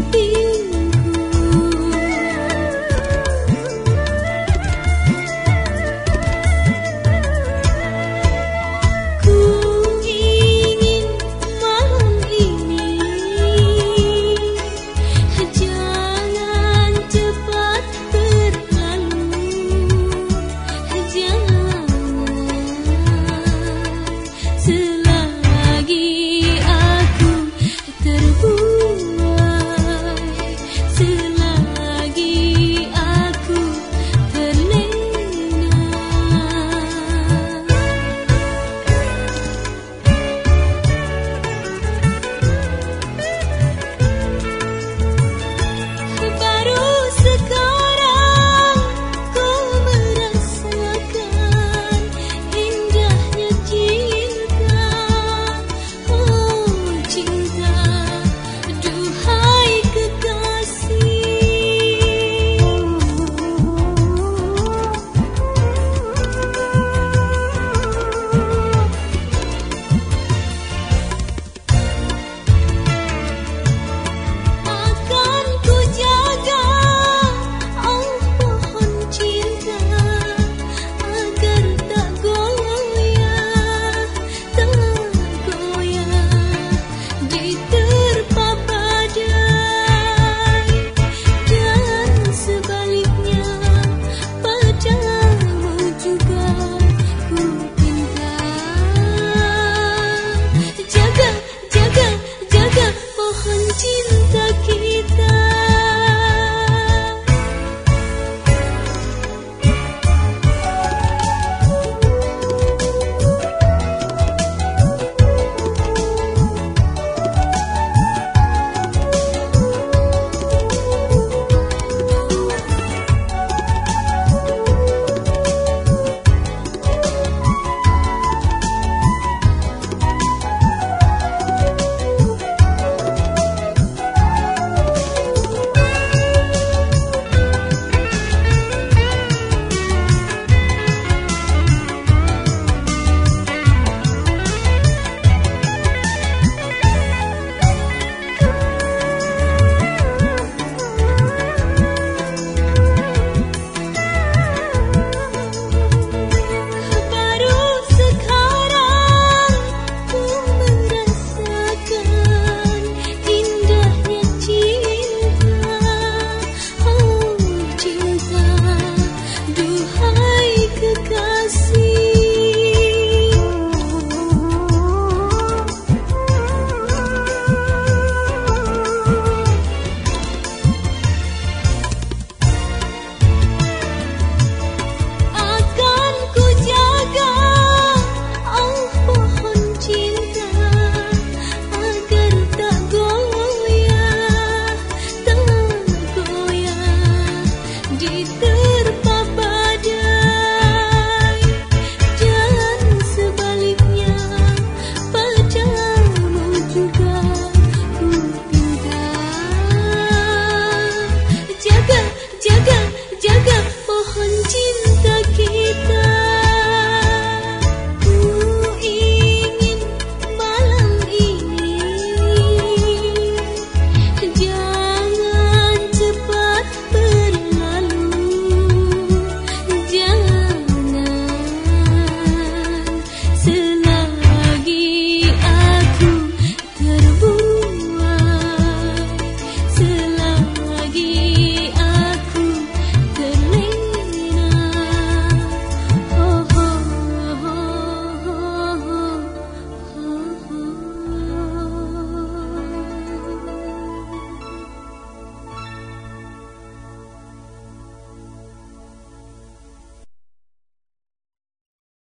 Be